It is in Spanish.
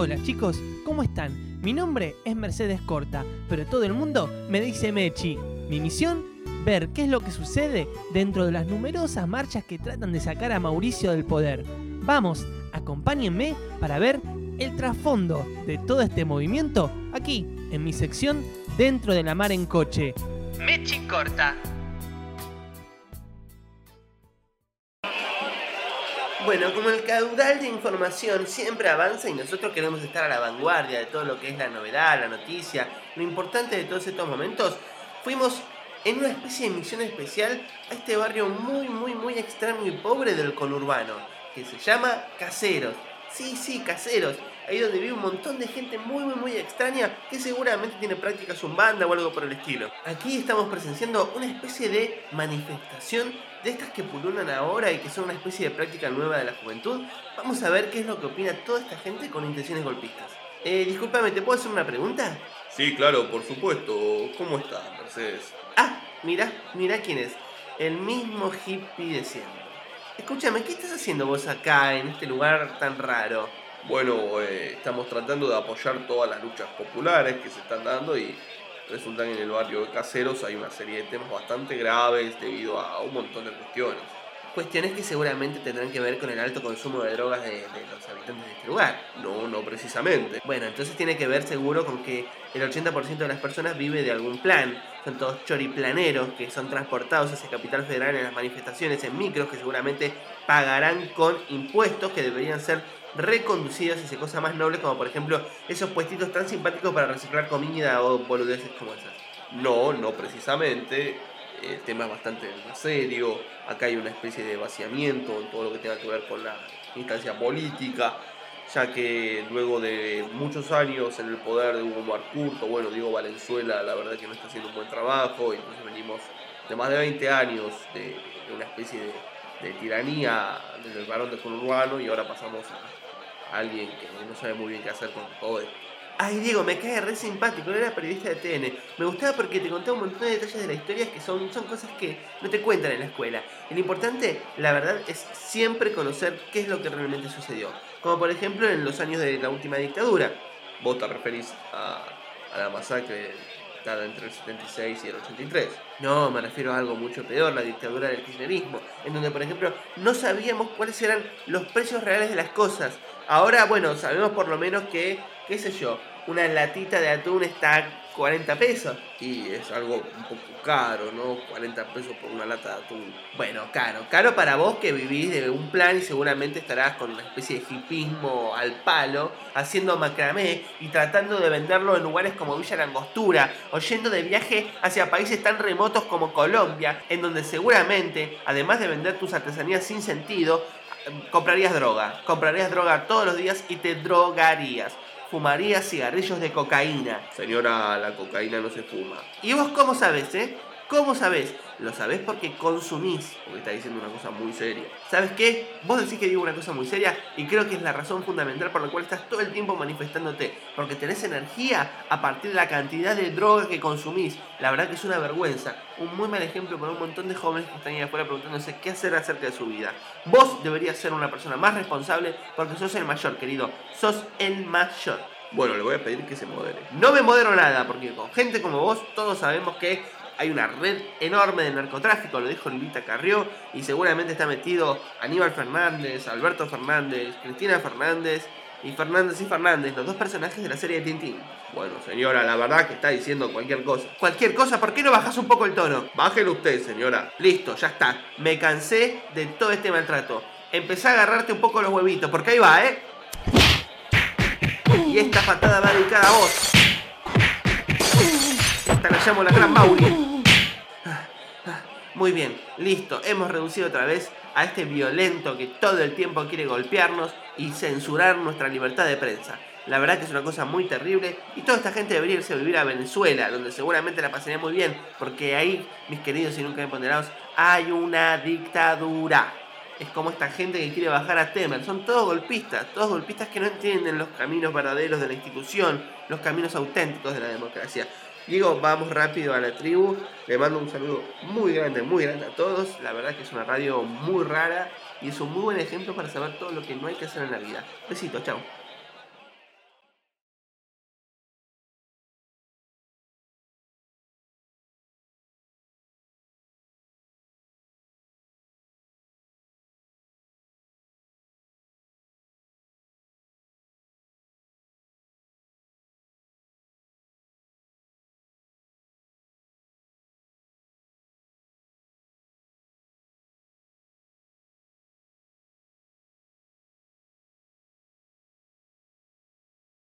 Hola chicos, ¿cómo están? Mi nombre es Mercedes Corta, pero todo el mundo me dice Mechi. Mi misión, ver qué es lo que sucede dentro de las numerosas marchas que tratan de sacar a Mauricio del poder. Vamos, acompáñenme para ver el trasfondo de todo este movimiento aquí, en mi sección Dentro de la Mar en Coche. Mechi Corta. Bueno, como el caudal de información siempre avanza y nosotros queremos estar a la vanguardia de todo lo que es la novedad, la noticia, lo importante de todos estos momentos, fuimos en una especie de misión especial a este barrio muy, muy, muy extraño y pobre del conurbano, que se llama Caseros. Sí, sí, Caseros. Ahí donde vive un montón de gente muy, muy, muy extraña que seguramente tiene prácticas banda o algo por el estilo. Aquí estamos presenciando una especie de manifestación de estas que pululan ahora y que son una especie de práctica nueva de la juventud. Vamos a ver qué es lo que opina toda esta gente con intenciones golpistas. Eh, discúlpame, ¿te puedo hacer una pregunta? Sí, claro, por supuesto. ¿Cómo estás, Mercedes? Ah, mira, mira quién es. El mismo hippie de siempre. Escúchame, ¿qué estás haciendo vos acá, en este lugar tan raro? Bueno, eh, estamos tratando de apoyar todas las luchas populares que se están dando y resulta que en el barrio de Caseros hay una serie de temas bastante graves debido a un montón de cuestiones. Cuestiones que seguramente tendrán que ver con el alto consumo de drogas de, los habitantes de este lugar. No, no precisamente. Bueno, entonces tiene que ver seguro con que el 80% de las personas vive de algún plan. Son todos choriplaneros que son transportados hacia Capital Federal en las manifestaciones en micros que seguramente pagarán con impuestos que deberían ser reconducidos hacia cosas más nobles, como por ejemplo esos puestitos tan simpáticos para reciclar comida o boludeces como esas. No, no precisamente. El tema es bastante más serio. Acá hay una especie de vaciamiento en todo lo que tenga que ver con la instancia política, ya que luego de muchos años en el poder de Hugo Marcurto, bueno, Diego Valenzuela, la verdad que no está haciendo un buen trabajo, entonces venimos de más de 20 años de, una especie de, de tiranía del varón de conurbano y ahora pasamos a alguien que no sabe muy bien qué hacer con todo esto. Ay, Diego, me cae re simpático, era periodista de TN. Me gustaba porque te contaba un montón de detalles de la historia que son, son cosas que no te cuentan en la escuela. Y lo importante, la verdad, es siempre conocer qué es lo que realmente sucedió. Como por ejemplo en los años de la última dictadura. Vos te referís a, a la masacre entre el 76 y el 83. No, me refiero a algo mucho peor, la dictadura del kirchnerismo, en donde, por ejemplo, no sabíamos cuáles eran los precios reales de las cosas. Ahora, bueno, sabemos por lo menos que, qué sé yo, una latita de atún está 40 pesos. Y es algo un poco caro, ¿no? 40 pesos por una lata de atún. Bueno, caro. Caro para vos que vivís de un plan y seguramente estarás con una especie de hipismo al palo, haciendo macramé y tratando de venderlo en lugares como Villa Langostura, o yendo de viaje hacia países tan remotos como Colombia, en donde seguramente, además de vender tus artesanías sin sentido, comprarías droga. Comprarías droga todos los días y te drogarías fumaría cigarrillos de cocaína. Señora, la cocaína no se fuma. ¿Y vos cómo sabes, eh? ¿Cómo sabes? Lo sabés porque consumís. Porque está diciendo una cosa muy seria. ¿Sabes qué? Vos decís que digo una cosa muy seria y creo que es la razón fundamental por la cual estás todo el tiempo manifestándote. Porque tenés energía a partir de la cantidad de droga que consumís. La verdad que es una vergüenza. Un muy mal ejemplo para un montón de jóvenes que están ahí afuera preguntándose qué hacer acerca de su vida. Vos deberías ser una persona más responsable porque sos el mayor, querido. Sos el mayor. Bueno, le voy a pedir que se modere. No me modero nada, porque con gente como vos todos sabemos que hay una red enorme de narcotráfico, lo dijo Lilita Carrió, y seguramente está metido Aníbal Fernández, Alberto Fernández, Cristina Fernández y Fernández y Fernández, los dos personajes de la serie de Tintín. Bueno, señora, la verdad que está diciendo cualquier cosa. Cualquier cosa, ¿por qué no bajas un poco el tono? Bájelo usted, señora. Listo, ya está. Me cansé de todo este maltrato. Empecé a agarrarte un poco los huevitos, porque ahí va, ¿eh? Y esta patada va dedicada a vos. Esta la llamo la gran Mauri. Muy bien, listo, hemos reducido otra vez a este violento que todo el tiempo quiere golpearnos y censurar nuestra libertad de prensa. La verdad que es una cosa muy terrible y toda esta gente debería irse a vivir a Venezuela, donde seguramente la pasaría muy bien, porque ahí, mis queridos y nunca empoderados, hay una dictadura. Es como esta gente que quiere bajar a Temer. Son todos golpistas, todos golpistas que no entienden los caminos verdaderos de la institución, los caminos auténticos de la democracia. Digo, vamos rápido a la tribu. Le mando un saludo muy grande, muy grande a todos. La verdad que es una radio muy rara y es un muy buen ejemplo para saber todo lo que no hay que hacer en la vida. Besitos, chao.